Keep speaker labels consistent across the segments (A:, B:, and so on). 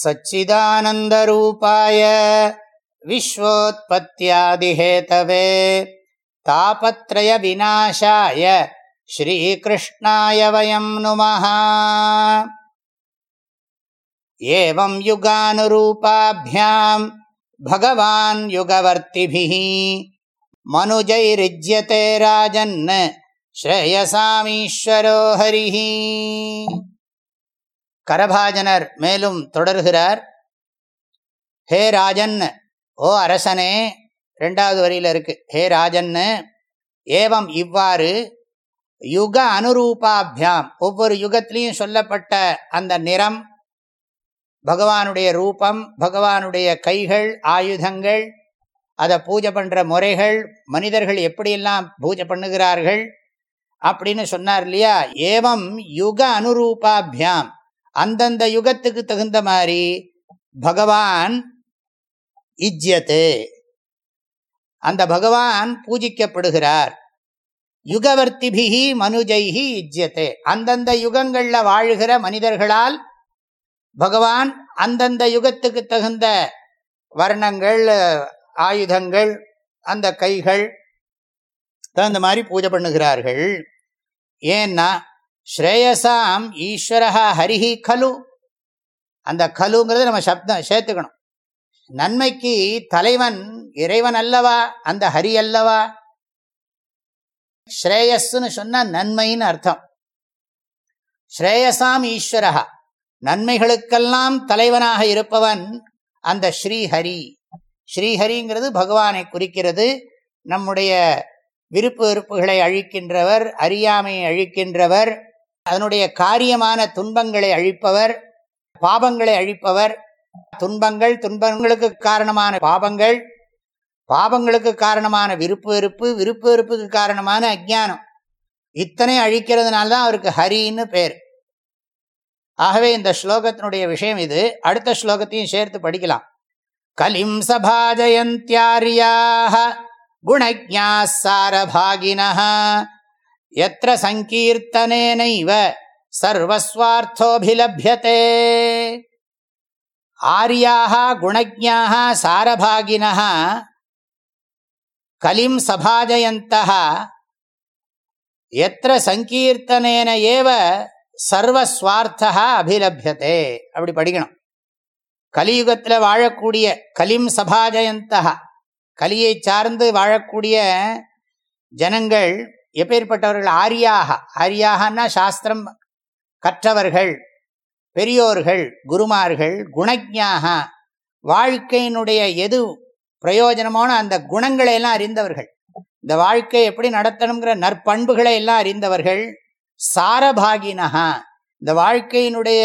A: सच्चिदानन्दरूपाय विश्वोत्पत्त्यादिहेतवे तापत्रयविनाशाय श्रीकृष्णाय वयं नुमः एवं युगानुरूपाभ्यां भगवान् युगवर्तिभिः मनुजैरिज्यते राजन् श्रेयसामीश्वरो हरिः கரபாஜனர் மேலும் தொடர்கிறார். ஹே ராஜன் ஓ அரசனே ரெண்டாவது வரியில் இருக்கு. ஹே ராஜன்னு ஏவம் இவ்வாறு யுக அனுரூபாபியாம் ஒவ்வொரு யுகத்திலையும் சொல்லப்பட்ட அந்த நிறம் பகவானுடைய ரூபம் பகவானுடைய கைகள் ஆயுதங்கள் அதை பூஜை பண்ணுற முறைகள் மனிதர்கள் எப்படியெல்லாம் பூஜை பண்ணுகிறார்கள் அப்படின்னு சொன்னார் இல்லையா? ஏவம் யுக அனுரூபாபியாம் அந்தந்த யுகத்துக்கு தகுந்த மாதிரி பகவான் இஜ்யத்து. அந்த பகவான் பூஜிக்கப்படுகிறார். யுகவர்த்திபிகி மனுஜைகி இஜ்யத்தே. அந்தந்த யுகங்களில் வாழ்கிற மனிதர்களால் பகவான் அந்தந்த யுகத்துக்கு தகுந்த வர்ணங்கள் ஆயுதங்கள் அந்த கைகள் தகுந்த மாதிரி பூஜை பண்ணுகிறார்கள். ஏன்னா ஸ்ரேயசாம் ஈஸ்வரஹா ஹரிஹி கலு. அந்த கலுங்கிறது நம்ம சப்தம் சேர்த்துக்கணும். நன்மைக்கு தலைவன் இறைவன் அல்லவா? அந்த ஹரி அல்லவா? ஸ்ரேயஸ்ன்னு சொன்னால் நன்மைன்னு அர்த்தம். ஸ்ரேயசாம் ஈஸ்வரா நன்மைகளுக்கெல்லாம் தலைவனாக இருப்பவன் அந்த ஸ்ரீஹரி. ஸ்ரீஹரிங்கிறது பகவானை குறிக்கிறது. நம்முடைய விருப்பு வெறுப்புகளை அழிக்கின்றவர் அறியாமையை அழிக்கின்றவர் அதனுடைய காரியமான துன்பங்களை அழிப்பவர் பாபங்களை அழிப்பவர். துன்பங்கள் துன்பங்களுக்கு காரணமான பாபங்கள் பாபங்களுக்கு காரணமான விருப்பு வெறுப்பு விருப்பு வெறுப்புக்கு காரணமான அஜானம் இத்தனை அழிக்கிறதுனால தான் அவருக்கு ஹரின்னு பேர். ஆகவே இந்த ஸ்லோகத்தினுடைய விஷயம் இது. அடுத்த ஸ்லோகத்தையும் சேர்த்து படிக்கலாம். கலிம் சபாஜயந்தியாரியாக குணஜா சாரபாகினா எத்திர சங்கீர்த்தனேனைவ சர்வஸ்வார்த்தோபிலபியதே. ஆரியாக குணஜாக சாரபாகின கலிம் சபாஜயந்த எத்திர சங்கீர்த்தனேன ஏவ சர்வஸ்வார்த்தா அபிலபியதே. அப்படி படிக்கணும். கலியுகத்தில் வாழக்கூடிய கலிம் சபாஜயந்தா கலியை சார்ந்து வாழக்கூடிய ஜனங்கள் எப்பேற்பட்டவர்கள்? ஆரியாக. ஆரியாகனா சாஸ்திரம் கற்றவர்கள் பெரியோர்கள் குருமார்கள் குணஜாக. வாழ்க்கையினுடைய எது பிரயோஜனமான அந்த குணங்களை எல்லாம் அறிந்தவர்கள். இந்த வாழ்க்கை எப்படி நடத்தணுங்கிற நற்பண்புகளை எல்லாம் அறிந்தவர்கள். சாரபாகினகா. இந்த வாழ்க்கையினுடைய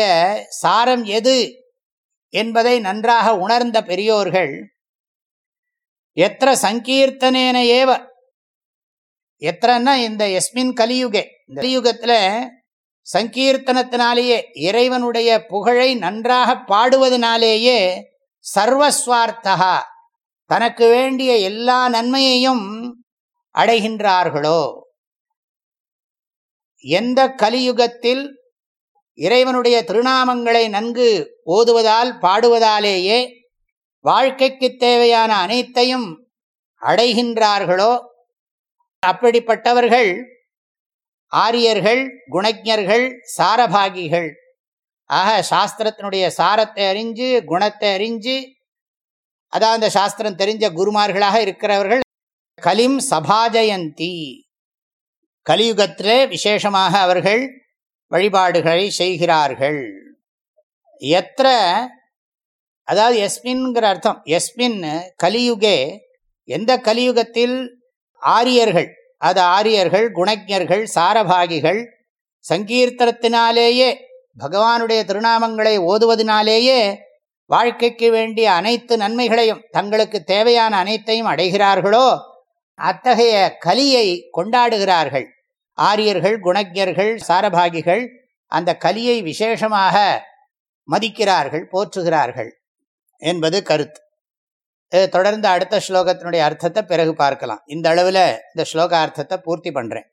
A: சாரம் எது என்பதை நன்றாக உணர்ந்த பெரியோர்கள். எத்த சங்கீர்த்தனேன ஏவ எத்தனைன்னா இந்த எஸ்மின் கலியுகே. இந்த கலியுகத்தில் சங்கீர்த்தனத்தினாலேயே இறைவனுடைய புகழை நன்றாக பாடுவதனாலேயே சர்வஸ்வார்த்தகா தனக்கு வேண்டிய எல்லா நன்மையையும் அடைகின்றார்களோ? எந்த கலியுகத்தில் இறைவனுடைய திருநாமங்களை நன்கு ஓதுவதால் பாடுவதாலேயே வாழ்க்கைக்கு தேவையான அனைத்தையும் அடைகின்றார்களோ? அப்படிப்பட்டவர்கள் ஆரியர்கள் குணஜர்கள் சாரபாகிகள். ஆக சாஸ்திரத்தினுடைய சாரத்தை அறிஞ்சு குணத்தை அறிஞ்சு அதான் அந்த சாஸ்திரம் தெரிஞ்ச குருமார்களாக இருக்கிறவர்கள் கலிம் சபாஜயந்தி. கலியுகத்திலே விசேஷமாக அவர்கள் வழிபாடுகளை செய்கிறார்கள். எத்த அதாவது எஸ்மின்ங்கிற அர்த்தம். எஸ்மின் கலியுகே எந்த கலியுகத்தில் ஆரியர்கள். அது ஆரியர்கள் குணஜர்கள் சாரபாகிகள். சங்கீர்த்தனத்தினாலேயே பகவானுடைய திருநாமங்களை ஓதுவதனாலேயே வாழ்க்கைக்கு வேண்டிய அனைத்து நன்மைகளையும் தங்களுக்கு தேவையான அனைத்தையும் அடைகிறார்களோ அத்தகைய கலியை கொண்டாடுகிறார்கள். ஆரியர்கள் குணஜர்கள் சாரபாகிகள் அந்த கலியை விசேஷமாக மதிக்கிறார்கள் போற்றுகிறார்கள் என்பது கருத்து. தொடர்ந்து அடுத்த ஸ்லோகத்தினுடைய அர்த்தத்தை பிறகு பார்க்கலாம். இந்த அளவில் இந்த ஸ்லோக அர்த்தத்தை பூர்த்தி பண்ணுறேன்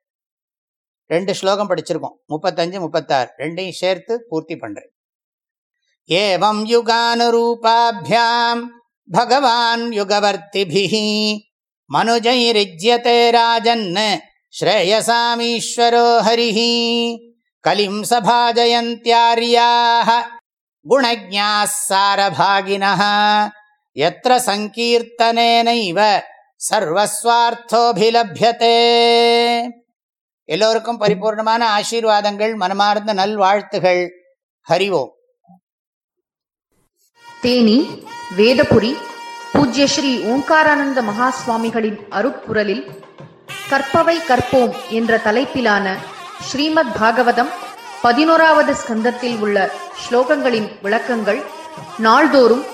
A: ரெண்டு ஸ்லோகம் படிச்சிருக்கோம். முப்பத்தஞ்சு முப்பத்தாறு ரெண்டையும் சேர்த்து பூர்த்தி பண்ணுறேன் ஏவம் யுகானுரூபாபியாம் பகவான் யுகவர்த்திபி மனுஜை மனுஜைரிஜ்யதே ராஜன் ஸ்ரேயசாமீஸ்வரோ ஹரிஹி கலிம் சபாஜயந்தியாரியாக குணஜாஸ் சாரபாகினஹ எத்த சங்கீர்த்தனேனைவ சர்வஸ்வார்த்தோபிலபியதே. எல்லோருக்கும் பரிபூர்ணமான ஆசீர்வாதங்கள் மனமார்ந்த நல்வாழ்த்துகள். ஹரிவோம்.
B: தேனி வேதபுரி பூஜ்ய ஸ்ரீ ஓம்காரானந்த மகா சுவாமிகளின் அருப்புரலில் கற்பவை கற்போம் என்ற தலைப்பிலான ஸ்ரீமத் பாகவதம் பதினோராவது ஸ்கந்தத்தில் உள்ள ஸ்லோகங்களின் விளக்கங்கள் நாள்தோறும்